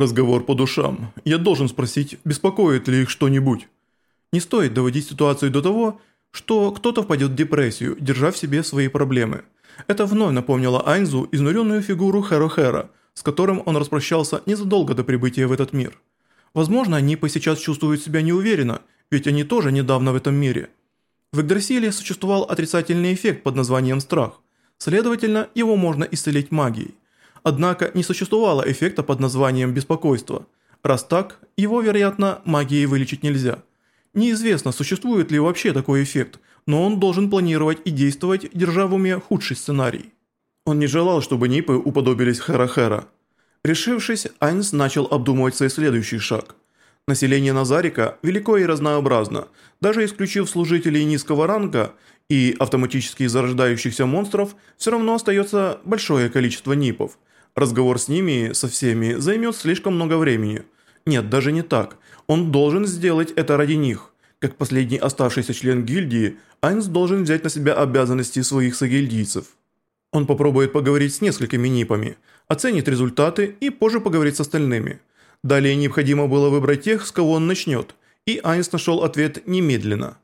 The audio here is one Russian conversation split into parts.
Разговор по душам. Я должен спросить, беспокоит ли их что-нибудь. Не стоит доводить ситуацию до того, что кто-то впадет в депрессию, держа в себе свои проблемы. Это вновь напомнило Айнзу изнуренную фигуру Хэро-Хэра, с которым он распрощался незадолго до прибытия в этот мир. Возможно, они по сейчас чувствуют себя неуверенно, ведь они тоже недавно в этом мире. В Игдрасиле существовал отрицательный эффект под названием страх. Следовательно, его можно исцелить магией. Однако не существовало эффекта под названием беспокойство. Раз так, его, вероятно, магией вылечить нельзя. Неизвестно, существует ли вообще такой эффект, но он должен планировать и действовать, держа в уме худший сценарий. Он не желал, чтобы Нипы уподобились Хера-Хера. Решившись, Айнс начал обдумывать свой следующий шаг. Население Назарика велико и разнообразно, даже исключив служителей низкого ранга и автоматически зарождающихся монстров, все равно остается большое количество Нипов – Разговор с ними, со всеми, займет слишком много времени. Нет, даже не так. Он должен сделать это ради них. Как последний оставшийся член гильдии, Айнс должен взять на себя обязанности своих согильдийцев. Он попробует поговорить с несколькими НИПами, оценит результаты и позже поговорит с остальными. Далее необходимо было выбрать тех, с кого он начнет, и Айнс нашел ответ немедленно.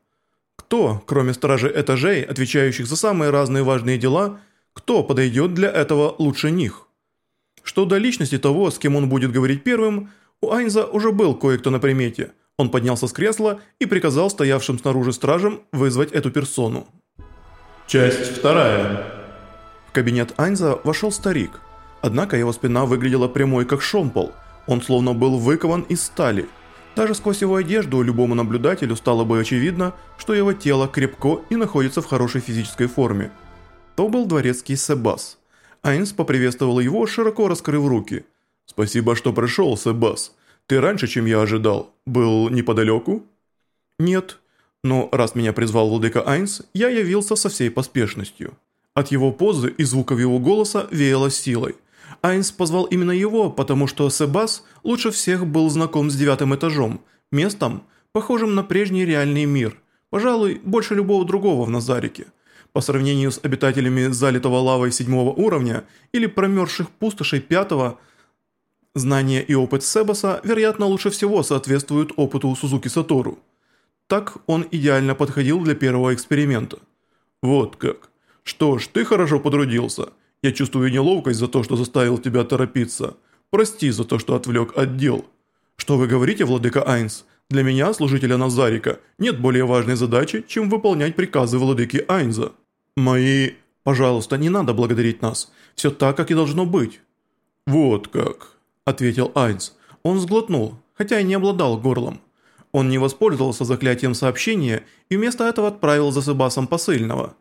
Кто, кроме стражей этажей, отвечающих за самые разные важные дела, кто подойдет для этого лучше них? Что до личности того, с кем он будет говорить первым, у Айнза уже был кое-кто на примете. Он поднялся с кресла и приказал стоявшим снаружи стражам вызвать эту персону. Часть вторая. В кабинет Айнза вошел старик. Однако его спина выглядела прямой, как шомпол. Он словно был выкован из стали. Даже сквозь его одежду любому наблюдателю стало бы очевидно, что его тело крепко и находится в хорошей физической форме. То был дворецкий Себас. Айнс поприветствовал его, широко раскрыв руки. «Спасибо, что пришел, Себас. Ты раньше, чем я ожидал, был неподалеку?» «Нет, но раз меня призвал владыка Айнс, я явился со всей поспешностью». От его позы и звуков его голоса веяло силой. Айнс позвал именно его, потому что Себас лучше всех был знаком с девятым этажом, местом, похожим на прежний реальный мир, пожалуй, больше любого другого в Назарике. По сравнению с обитателями залитого лавой седьмого уровня или промерзших пустошей пятого, знания и опыт Себаса, вероятно, лучше всего соответствуют опыту Сузуки Сатору. Так он идеально подходил для первого эксперимента. Вот как. Что ж, ты хорошо потрудился. Я чувствую неловкость за то, что заставил тебя торопиться. Прости за то, что отвлек от дел. Что вы говорите, владыка Айнс? Для меня, служителя Назарика, нет более важной задачи, чем выполнять приказы владыки Айнза. «Мои... Пожалуйста, не надо благодарить нас. Все так, как и должно быть». «Вот как», – ответил Айнс. Он сглотнул, хотя и не обладал горлом. Он не воспользовался заклятием сообщения и вместо этого отправил за Себасом посыльного.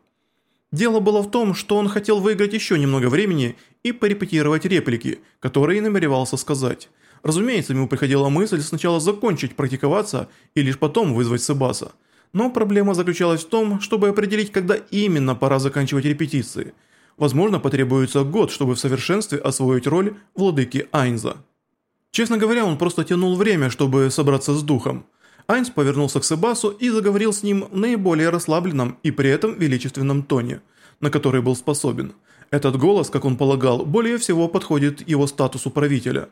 Дело было в том, что он хотел выиграть еще немного времени и порепетировать реплики, которые намеревался сказать. Разумеется, ему приходила мысль сначала закончить практиковаться и лишь потом вызвать Себаса – но проблема заключалась в том, чтобы определить, когда именно пора заканчивать репетиции. Возможно, потребуется год, чтобы в совершенстве освоить роль владыки Айнза. Честно говоря, он просто тянул время, чтобы собраться с духом. Айнс повернулся к Себасу и заговорил с ним в наиболее расслабленном и при этом величественном тоне, на который был способен. Этот голос, как он полагал, более всего подходит его статусу правителя.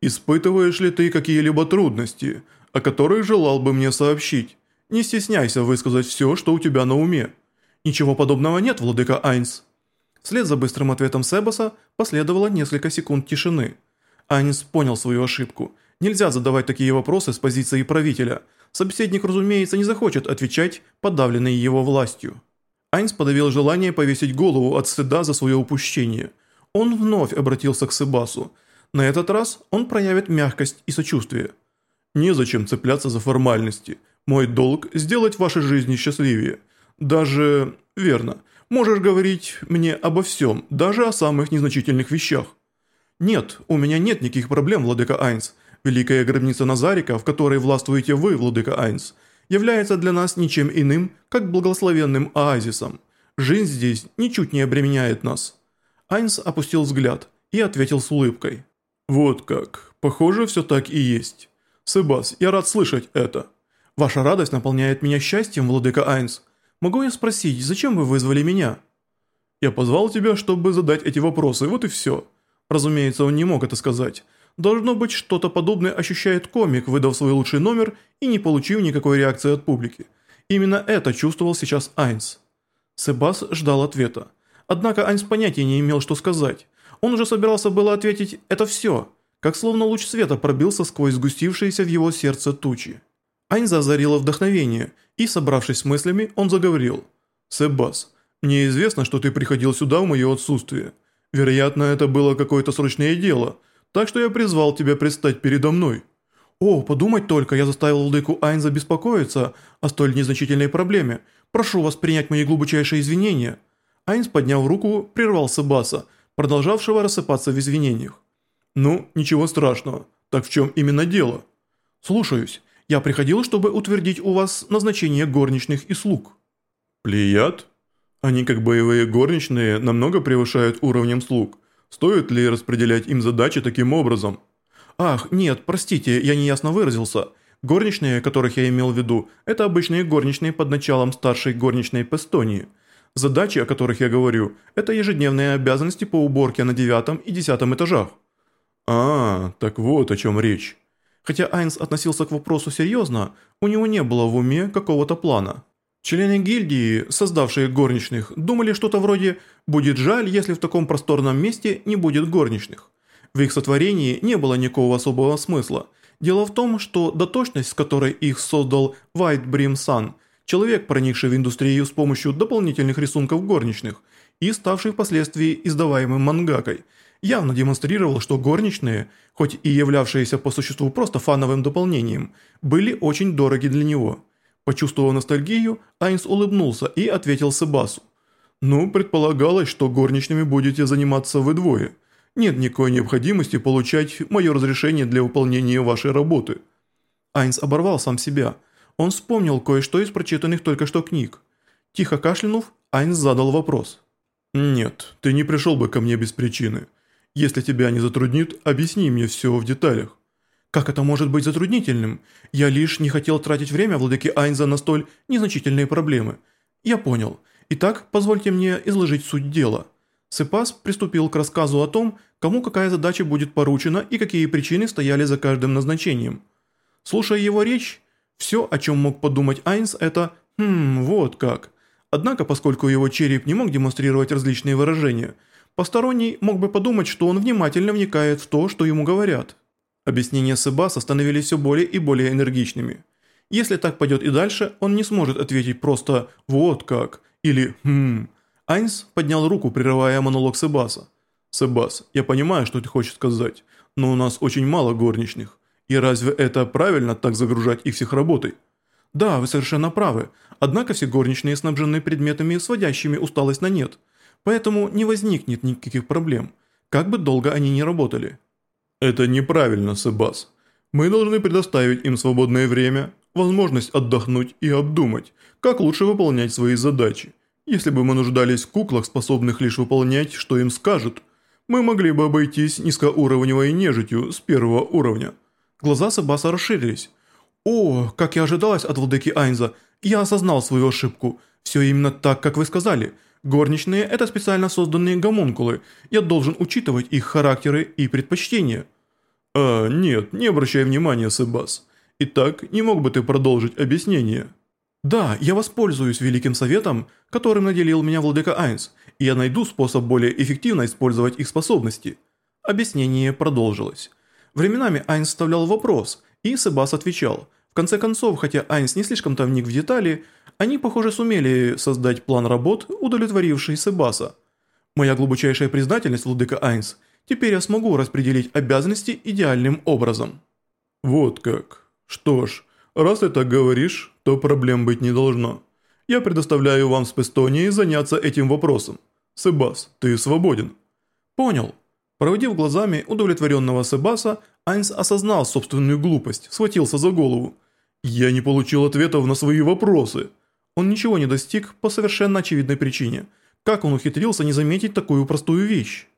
«Испытываешь ли ты какие-либо трудности, о которых желал бы мне сообщить?» Не стесняйся высказать все, что у тебя на уме. Ничего подобного нет, владыка Айнс. Вслед за быстрым ответом Себаса последовало несколько секунд тишины. Айнс понял свою ошибку. Нельзя задавать такие вопросы с позиции правителя. Собеседник, разумеется, не захочет отвечать, подавленный его властью. Айнс подавил желание повесить голову от стыда за свое упущение. Он вновь обратился к Себасу. На этот раз он проявит мягкость и сочувствие. «Незачем цепляться за формальности. Мой долг – сделать ваши жизни счастливее. Даже... верно. Можешь говорить мне обо всем, даже о самых незначительных вещах. Нет, у меня нет никаких проблем, владыка Айнс. Великая гробница Назарика, в которой властвуете вы, владыка Айнс, является для нас ничем иным, как благословенным оазисом. Жизнь здесь ничуть не обременяет нас». Айнс опустил взгляд и ответил с улыбкой. «Вот как. Похоже, все так и есть. Себас, я рад слышать это. Ваша радость наполняет меня счастьем, владыка Айнс. Могу я спросить, зачем вы вызвали меня?» «Я позвал тебя, чтобы задать эти вопросы, вот и все». Разумеется, он не мог это сказать, Должно быть, что-то подобное ощущает комик, выдав свой лучший номер и не получив никакой реакции от публики. Именно это чувствовал сейчас Айнс. Себас ждал ответа. Однако Айнс понятия не имел, что сказать. Он уже собирался было ответить «это все», как словно луч света пробился сквозь сгустившиеся в его сердце тучи. Айнза озарило вдохновение, и, собравшись с мыслями, он заговорил. «Себас, мне известно, что ты приходил сюда в мое отсутствие. Вероятно, это было какое-то срочное дело, так что я призвал тебя предстать передо мной». «О, подумать только, я заставил владыку Айнза беспокоиться о столь незначительной проблеме. Прошу вас принять мои глубочайшие извинения». Айнс, подняв руку, прервал Себаса, продолжавшего рассыпаться в извинениях. «Ну, ничего страшного. Так в чем именно дело?» «Слушаюсь. Я приходил, чтобы утвердить у вас назначение горничных и слуг». «Плеяд? Они как боевые горничные намного превышают уровнем слуг. Стоит ли распределять им задачи таким образом?» «Ах, нет, простите, я неясно выразился. Горничные, которых я имел в виду, это обычные горничные под началом старшей горничной Пестонии. Задачи, о которых я говорю, это ежедневные обязанности по уборке на девятом и десятом этажах». «А, так вот о чем речь». Хотя Айнс относился к вопросу серьезно, у него не было в уме какого-то плана. Члены гильдии, создавшие горничных, думали что-то вроде «будет жаль, если в таком просторном месте не будет горничных». В их сотворении не было никакого особого смысла. Дело в том, что доточность, с которой их создал White Brim Sun, человек, проникший в индустрию с помощью дополнительных рисунков горничных и ставший впоследствии издаваемым мангакой, явно демонстрировал, что горничные, хоть и являвшиеся по существу просто фановым дополнением, были очень дороги для него. Почувствовав ностальгию, Айнс улыбнулся и ответил Себасу. «Ну, предполагалось, что горничными будете заниматься вы двое» нет никакой необходимости получать мое разрешение для выполнения вашей работы». Айнс оборвал сам себя. Он вспомнил кое-что из прочитанных только что книг. Тихо кашлянув, Айнс задал вопрос. «Нет, ты не пришел бы ко мне без причины. Если тебя не затруднит, объясни мне все в деталях». «Как это может быть затруднительным? Я лишь не хотел тратить время владыки Айнза на столь незначительные проблемы. Я понял. Итак, позвольте мне изложить суть дела». Сепас приступил к рассказу о том, кому какая задача будет поручена и какие причины стояли за каждым назначением. Слушая его речь, все, о чем мог подумать Айнс, это «хм, вот как». Однако, поскольку его череп не мог демонстрировать различные выражения, посторонний мог бы подумать, что он внимательно вникает в то, что ему говорят. Объяснения Себаса становились все более и более энергичными. Если так пойдет и дальше, он не сможет ответить просто «вот как» или «хм». Айнс поднял руку, прерывая монолог Себаса. «Себас, я понимаю, что ты хочешь сказать, но у нас очень мало горничных. И разве это правильно так загружать их всех работой?» «Да, вы совершенно правы. Однако все горничные снабжены предметами, сводящими усталость на нет. Поэтому не возникнет никаких проблем, как бы долго они ни работали». «Это неправильно, Себас. Мы должны предоставить им свободное время, возможность отдохнуть и обдумать, как лучше выполнять свои задачи. Если бы мы нуждались в куклах, способных лишь выполнять, что им скажут, мы могли бы обойтись низкоуровневой нежитью с первого уровня». Глаза Сабаса расширились. «О, как и ожидалось от владыки Айнза, я осознал свою ошибку. Все именно так, как вы сказали. Горничные – это специально созданные гомункулы. Я должен учитывать их характеры и предпочтения». «А, нет, не обращай внимания, Себас. Итак, не мог бы ты продолжить объяснение?» «Да, я воспользуюсь великим советом, которым наделил меня владыка Айнс, и я найду способ более эффективно использовать их способности». Объяснение продолжилось. Временами Айнс вставлял вопрос, и Себас отвечал. В конце концов, хотя Айнс не слишком-то вник в детали, они, похоже, сумели создать план работ, удовлетворивший Себаса. «Моя глубочайшая признательность, владыка Айнс, теперь я смогу распределить обязанности идеальным образом». «Вот как. Что ж, раз ты так говоришь, то проблем быть не должно. Я предоставляю вам с Пестонией заняться этим вопросом. Себас, ты свободен». «Понял». Проводив глазами удовлетворенного Себаса, Айнс осознал собственную глупость, схватился за голову. «Я не получил ответов на свои вопросы». Он ничего не достиг по совершенно очевидной причине. Как он ухитрился не заметить такую простую вещь?